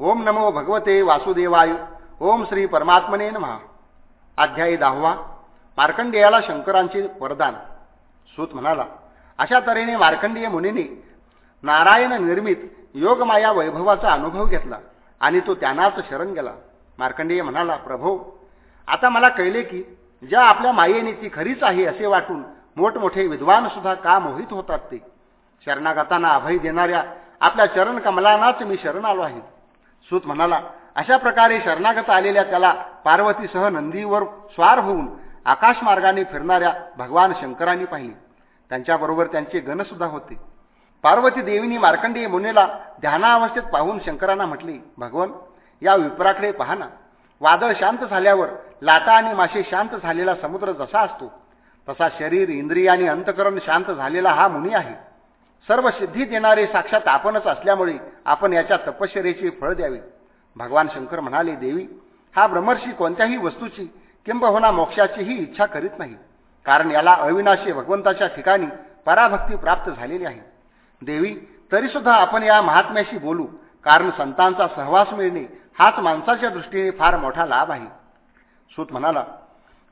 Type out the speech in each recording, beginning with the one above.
ओम नमो भगवते वासुदेवाय. ओम श्री परमात्मने नमः. अध्यायी दहावा. मार्कंडेयाला शंकरांचे वरदान. सूत म्हणाला अशा तऱ्हेने मार्कंडेय मुनीने नारायण निर्मित योगमाया वैभवाचा अनुभव घेतला आणि तो त्यांनाच शरण गेला. मार्कंडेय म्हणाला प्रभो आता मला कळले की ज्या आपल्या मायेने ती खरीच आहे असे वाटून मोठमोठे विद्वान सुद्धा का मोहित होतात ते? शरणागतांना अभय देणाऱ्या आपल्या चरण कमलांनाच मी शरण आलो आहे. सूत म्हणाला अशा प्रकारे शरणागत आलेल्या त्याला पार्वतीसह नंदीवर स्वार होऊन आकाशमार्गाने फिरणाऱ्या भगवान शंकरांनी पाहिले. त्यांच्याबरोबर त्यांचे गणसुद्धा होते. पार्वती देवीनी मार्कंडेय मुनेला ध्यानावस्थेत पाहून शंकरांना म्हटले भगवन या विपराकडे पहा ना. वादळ शांत झाल्यावर लाटा आणि मासे शांत झालेला समुद्र जसा असतो तसा शरीर इंद्रिय आणि अंतकरण शांत झालेला हा मुनी आहे. सर्व सिद्धी देणारे साक्षात आपणच असल्यामुळे आपण याच्या तपश्चरेचे फळ द्यावे. भगवान शंकर म्हणाले देवी हा ब्रह्मर्षी कोणत्याही वस्तूची किंबहुना मोक्षाचीही इच्छा करीत नाही. कारण याला अविनाशी भगवंताच्या ठिकाणी पराभक्ती प्राप्त झालेली आहे. देवी तरीसुद्धा आपण या महात्म्याशी बोलू. कारण संतांचा सहवास मिळणे हाच माणसाच्या दृष्टीने फार मोठा लाभ आहे. सूत म्हणाला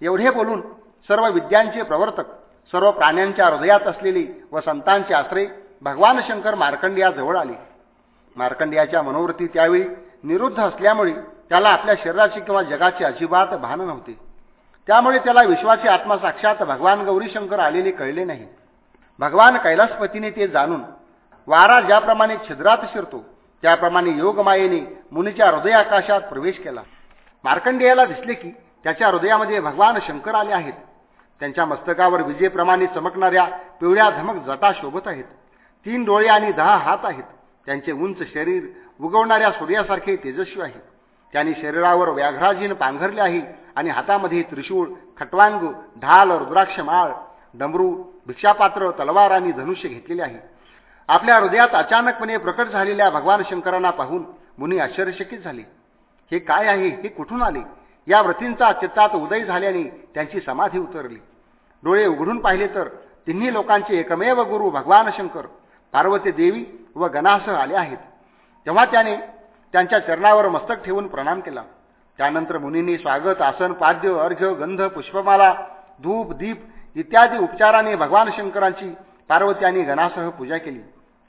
एवढे बोलून सर्व विद्यांचे प्रवर्तक सर्व प्राण्यांच्या हृदयात असलेले व संतांचे आश्रय भगवान शंकर मार्कंडियाजवळ आले. मार्कंडियाच्या मनोवृत्ती त्यावेळी निरुद्ध असल्यामुळे त्याला आपल्या शरीराची किंवा जगाची अजिबात भान नव्हते. त्यामुळे त्याला विश्वाची आत्मा साक्षात भगवान गौरीशंकर आलेले कळले नाही. भगवान कैलासपतीने ते जाणून वारा ज्याप्रमाणे छिद्रात शिरतो त्याप्रमाणे योगमायेने मुनीच्या हृदयाकाशात प्रवेश केला. मार्कंडेयाला दिसले की त्याच्या हृदयामध्ये भगवान शंकर आले आहेत. त्यांच्या मस्तकावर विजेप्रमाणे चमकणाऱ्या पिवळ्या धमक जटा शोभत आहेत. तीन डोळे आणि दहा हात आहेत. त्यांचे उंच शरीर उगवणाऱ्या सूर्यासारखे तेजस्वी आहे. त्यांनी शरीरावर व्याघ्राजीन पांघरले आहे आणि हातामध्ये त्रिशूळ खटवांग ढाल रुद्राक्ष माळ डमरू भिक्षापात्र तलवार आणि धनुष्य घेतलेले आहे. आपल्या हृदयात अचानकपणे प्रकट झालेल्या भगवान शंकरांना पाहून मुनी आश्चर्यचकित झाले. हे काय आहे? हे कुठून आले? या व्रतींचा चित्तात उदय झाल्याने त्यांची समाधी उतरली. डोळे उघडून पाहिले तर तिन्ही लोकांचे एकमेव गुरु भगवान शंकर पार्वती देवी व गणासह आले आहेत. तेव्हा त्याने त्यांच्या चरणावर मस्तक ठेवून प्रणाम केला. त्यानंतर मुनींनी स्वागत आसन पाद्य अर्घ्य गंध पुष्पमाला धूप दीप इत्यादी उपचाराने भगवान शंकरांची पार्वती आणि गणासह पूजा केली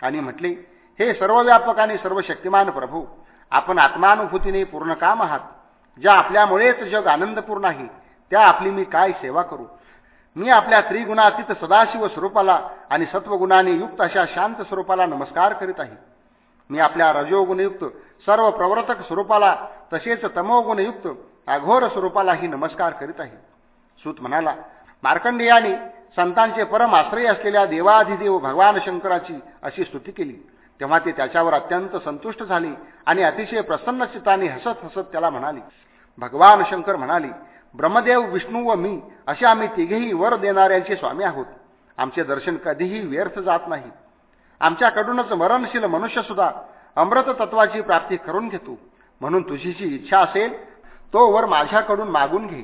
आणि म्हटले हे सर्वव्यापक आणि सर्व शक्तिमान प्रभू आपण आत्मानुभूतीने पूर्ण काम आहात. ज्या आपल्यामुळेच जग आनंदपूर्ण आहे त्या आपली मी काय सेवा करू? मी आपल्या त्रिगुणातीत सदाशिव स्वरूपाला आणि सत्वगुणाने युक्त अशा शांत स्वरूपाला नमस्कार करीत आहे. मी आपल्या रजोगुणयुक्त सर्व प्रवर्तक स्वरूपाला तसेच तमोगुणयुक्त अघोर स्वरूपालाही नमस्कार करीत आहे. सूत म्हणाला मार्कंडेयाने संतांचे परम आश्रय असलेल्या देवाधिदेव भगवान शंकराची अशी स्तुती केली. तेव्हा ते त्याच्यावर अत्यंत संतुष्ट झाले आणि अतिशय प्रसन्न चित्ताने हसत हसत त्याला म्हणाले भगवान शंकर म्हणाले ब्रह्मदेव विष्णू व मी असे आम्ही तिघेही वर देणाऱ्यांचे स्वामी आहोत. आमचे दर्शन कधीही व्यर्थ जात नाही. आमच्याकडूनच मरणशील मनुष्यसुद्धा अमृत तत्वाची प्राप्ती करून घेतो. म्हणून तुझीची इच्छा असेल तो वर माझ्याकडून मागून घे.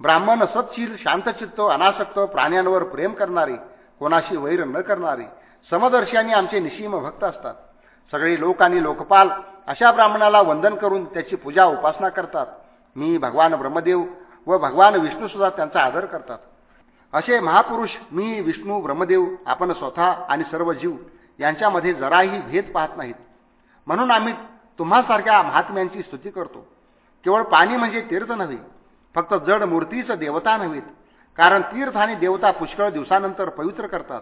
ब्राह्मण सत्शील शांतचित्त अनासक्त प्राण्यांवर प्रेम करणारे कोणाशी वैर न करणारे समदर्शी आणि आमचे निशीम भक्त असतात. सगळे लोक आणि लोकपाल अशा ब्राह्मणाला वंदन करून त्याची पूजा उपासना करतात. मी भगवान ब्रह्मदेव व भगवान विष्णूसुद्धा त्यांचा आदर करतात. असे महापुरुष मी विष्णू ब्रह्मदेव आपण स्वतः आणि सर्व जीव यांच्यामध्ये जराही भेद पाहत नाहीत. म्हणून आम्ही तुम्हासारख्या महात्म्यांची स्तुती करतो. केवळ पाणी म्हणजे तीर्थ नव्हे फक्त जड मूर्तीच देवता नव्हेत कारण तीर्थ आणि देवता पुष्कळ दिवसानंतर पवित्र करतात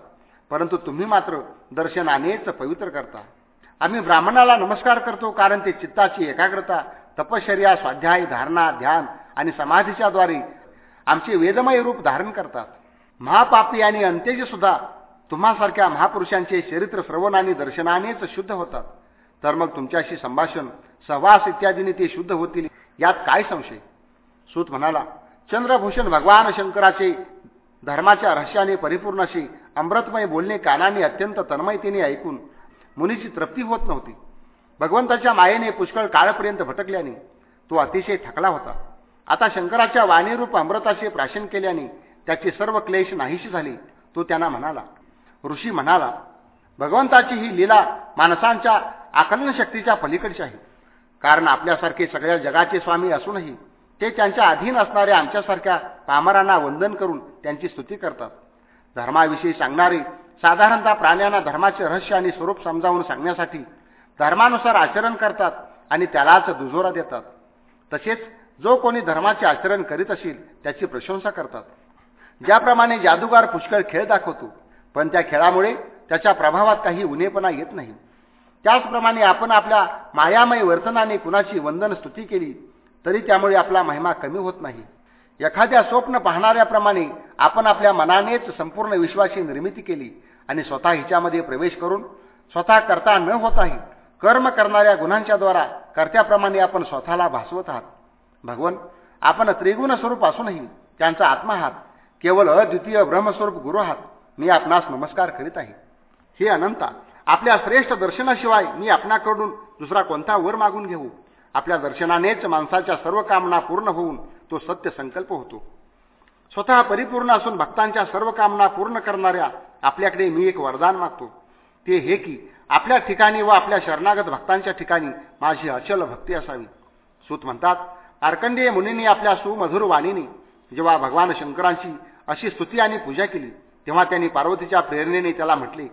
परंतु तुम्ही मात्र दर्शनानेच पवित्र करता. आम्ही ब्राह्मणाला नमस्कार करतो कारण ते चित्ताची एकाग्रता तपश्चर्या स्वाध्याय धारणा ध्यान आणि समाधीच्या द्वारे आमचे वेदमय रूप धारण करतात. महापापी आणि अंत्यजी सुद्धा तुम्हासारख्या महापुरुषांचे चरित्र श्रवण आणि दर्शनानेच शुद्ध होतात. तर मग तुमच्याशी संभाषण सहवास इत्यादीने ते शुद्ध होतील यात काय संशय? सूत म्हणाला चंद्रभूषण भगवान शंकराचे धर्माच्या रहस्याने परिपूर्ण अशी अमृतमय बोलणे कानाने अत्यंत तन्मयतेने ऐकून मुनीची तृप्ती होत नव्हती. भगवंताच्या मायेने पुष्कळ काळपर्यंत भटकल्याने तो अतिशय थकला होता. आता शंकराच्या वाणीरूप अमृताचे प्राशन केल्याने त्याचे सर्व क्लेश नाहीशी झाले. तो त्यांना म्हणाला ऋषी म्हणाला भगवंताची ही लीला माणसांच्या आकलन शक्तीच्या पलीकडची आहे. कारण आपल्यासारखे सगळ्या जगाचे स्वामी असूनही ते त्यांच्या अधीन असणाऱ्या आमच्यासारख्या पामरांना वंदन करून त्यांची स्तुती करतात. धर्माविषयी सांगणारे साधारणतः प्राण्यांना धर्माचे रहस्य आणि स्वरूप समजावून सांगण्यासाठी धर्मानुसार आचरण करतात आणि त्यालाच दुजोरा देतात. तसेच जो कोणी धर्माचे आचरण करीत असेल त्याची प्रशंसा करतात. ज्याप्रमाणे जादूगार पुष्कळ खेळ दाखवतो पण त्या खेळामुळे त्याच्या प्रभावात काही उन्हेपणा येत नाही. त्याचप्रमाणे आपण आपल्या मायामय वर्तनाने कुणाची वंदन स्तुती केली तरी त्यामुळे आपला महिमा कमी होत नाही. एखाद्या स्वप्न पाहणाऱ्याप्रमाणे आपण आपल्या मनानेच संपूर्ण विश्वाची निर्मिती केली आणि स्वतः हिच्यामध्ये प्रवेश करून स्वतः करता न होताही कर्म करणाऱ्या गुणांच्याद्वारा द्वारा कर्त्याप्रमाणे आपण स्वतःला भासवत आहात. भगवन आपण त्रिगुण स्वरूप असूनही त्यांचा आत्मा आहात. केवळ अद्वितीय ब्रह्मस्वरूप गुरु आहात. मी आपणास नमस्कार करीत आहे. हे अनंता आपल्या श्रेष्ठ दर्शनाशिवाय मी आपणाकडून दुसरा कोणता वर मागून घेऊ? आपल्या दर्शनानेच माणसाच्या सर्व कामना पूर्ण होऊन तो सत्य संकल्प होतो. स्वतः परिपूर्ण असून भक्तांच्या सर्व कामना पूर्ण करणाऱ्या आपल्याकडे मी एक वरदान मागतो. ते हे की आपल्या ठिकाणी व आपल्या शरणागत भक्तांच्या ठिकाणी माझी अचल भक्ती असावी. सूत म्हणतात आर्कंडीय मुनींनी आपल्या सुमधुर वाणीने जेव्हा भगवान शंकरांची अशी स्तुती आणि पूजा केली तेव्हा त्यांनी पार्वतीच्या प्रेरणेने त्याला म्हटले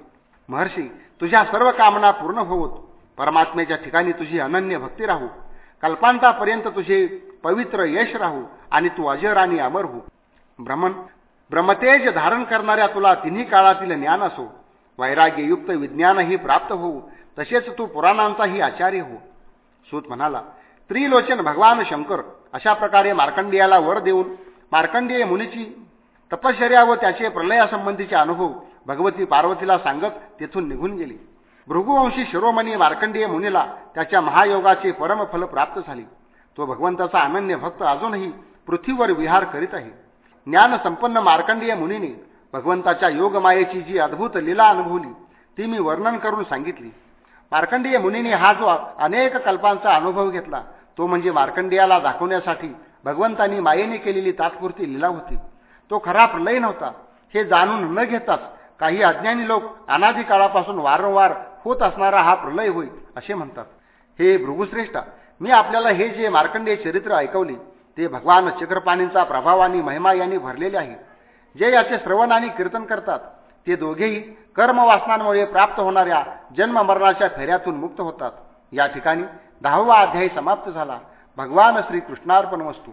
महर्षी तुझ्या सर्व कामना पूर्ण होवत परमात्मेच्या ठिकाणी तुझी अनन्य भक्ती राहू. कल्पांतापर्यंत तुझे पवित्र यश राहू आणि तू अजर आणि अमर हो. भ्रमण ब्रह्मतेज धारण करणाऱ्या तुला तिन्ही काळातील ज्ञान असो. वैराग्ययुक्त विज्ञानही प्राप्त होऊ. तसेच तू पुराणांचाही आचार्य हो. सूत म्हणाला त्रिलोचन भगवान शंकर अशा प्रकारे मार्कंडियाला वर देऊन मार्कंडेय मुनीची तपश्चर्या व त्याचे प्रलयासंबंधीचे अनुभव भगवती पार्वतीला सांगत तेथून निघून गेली. भृगुवंशी शिरोमणी मार्कंडेय मुनीला त्याच्या महायोगाचे परमफल प्राप्त झाले. तो भगवंताचा अनन्य भक्त अजूनही पृथ्वीवर विहार करीत आहे. ज्ञानसंपन्न मार्कंडेय मुनीने भगवंताच्या योगमायेची जी अद्भुत लीला अनुभवली ती मी वर्णन करून सांगितली. मार्कंडेय मुनीने हा जो अनेक कल्पांचा अनुभव घेतला तो म्हणजे मार्कंडेयाला दाखवण्यासाठी भगवंतांनी मायेने केलेली तात्पुरती लीला होती. तो खरा प्रलय नव्हता. हे जाणून न घेताच काही अज्ञानी लोक अनादी काळापासून वारंवार होत असणारा हा प्रलय होईल असे म्हणतात. हे भृगुश्रेष्ठा मी आपल्याला हे जे मार्कंडेय चरित्र ऐकवले ते भगवान चक्रपाणींचा प्रभाव आणि महिमा यांनी भरलेले आहे. जे याचे श्रवण आणि कीर्तन करतात ते दोघेही कर्मवासनांमुळे प्राप्त होणाऱ्या जन्म मरणाच्या फेऱ्यातून मुक्त होतात. या ठिकाणी दहावा अध्यायी समाप्त झाला. भगवान श्रीकृष्णार्पण वस्तू